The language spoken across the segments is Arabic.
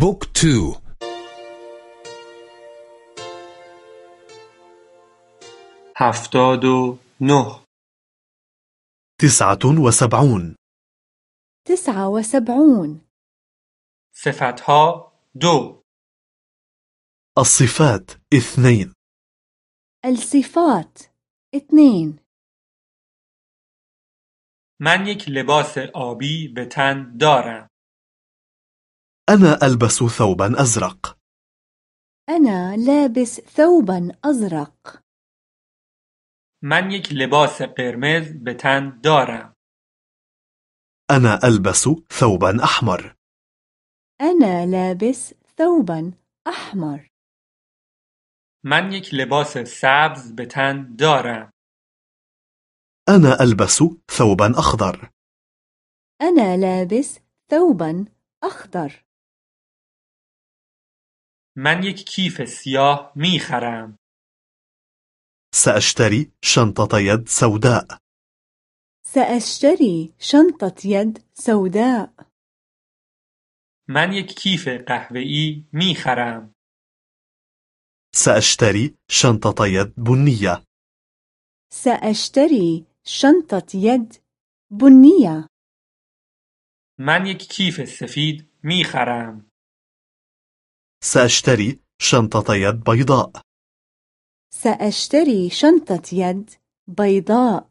book two هفتاد و نه. تسعة وسبعون. تسعة وسبعون. صفتها دو. الصفات اثنين. الصفات اثنين. من یک لباس آبی به تن دارم. أنا ألبس ثوبا أزرق. أنا لابس ثوبا أزرق. من یک لباس قرمز به تن دارم. أنا ألبس ثوبا أحمر. أنا لابس ثوبا أحمر. من یک لباس سبز به تن دارم. أنا ألبس ثوبا أخضر. أنا لابس ثوبا أخضر. من یک کیف سیاه می خرم. سأشتري شنطة يد سوداء سأشتري شنطة يد سوداء من یک کیف قهوه‌ای می خرم. سأشتري شنطة يد بنية سأشتري شنطة يد بنية من یک کیف سفید می خرم. سأشتري شنطة يد بيضاء. سأشتري شنطة يد بيضاء.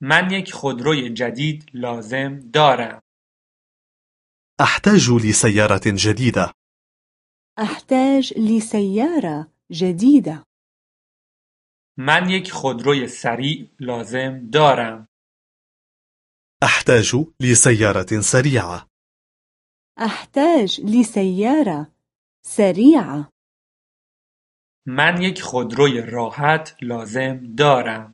من یک خودروی جدید لازم دارم. أحتاج لسيارة جديدة. أحتاج لسيارة جديدة. من یک خودروی سریع لازم دارم. أحتاج لسيارة سريعة. أحتاج لسيارة سريعة من یک خودروی راحت لازم دارم.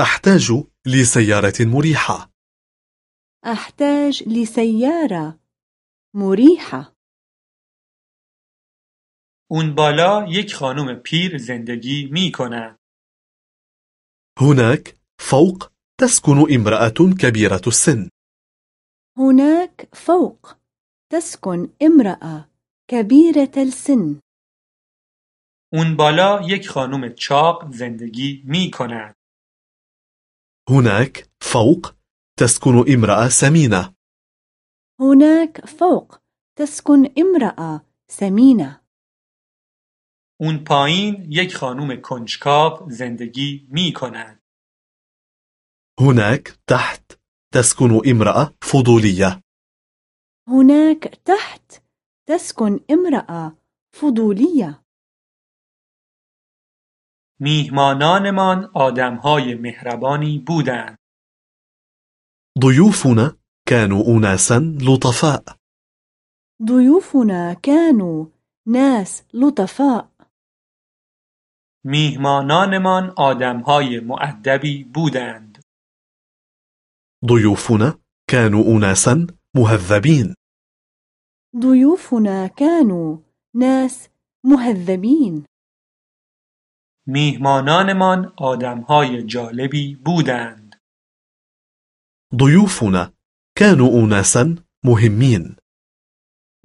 أحتاج لسيارة مريحة أحتاج لسيارة مريحة اون بالا یک خانم پیر زندگی می کند. هناك فوق تسكن امرأة كبيرة السن هناك فوق تسكن امرأة كبيرة السن اون بالا یک خانم چاق زندگی می کند. هناك فوق تسكن امرأة سمينة هناك فوق تسكن امرأة سمينة اون پایین یک خانم کنجکاو زندگی می کند. هناك تحت تسكن امرأة فضولية هناك تحت تسكن امرأة فضولية میهمانانمان آدمهای مهربانی بودند. ضيوفنا كانوا أناسا لطفاء ضيوفنا كانوا ناس لطفاء میهمانانمان آدمهای مؤدبی بودند. ضيوفنا كانوا أناسا مهذبين ضيوفنا كانوا ناس مهذبين میهمانانمان آدمهای جالبی بودند. ضيوفنا كانوا أناسا مهمين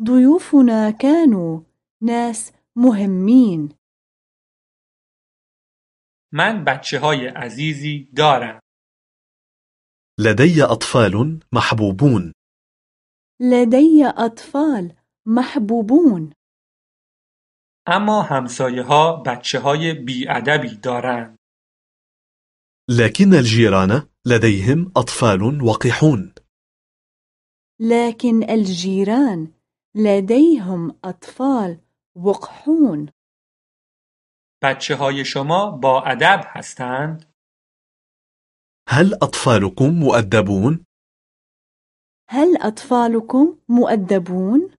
ضيوفنا كانوا ناس مهمين من بچه های عزیزی دارم. لدي أطفال محبوبون لدي أطفال محبوبون اما همسایه ها بچه های بیادبی دارند. لكن الجيران لديهم أطفال وقحون لكن الجيران لديهم أطفال وقحون بچه های شما با ادب هستند؟ هل أطفالكم مؤدبون؟ هل أطفالكم مؤدبون؟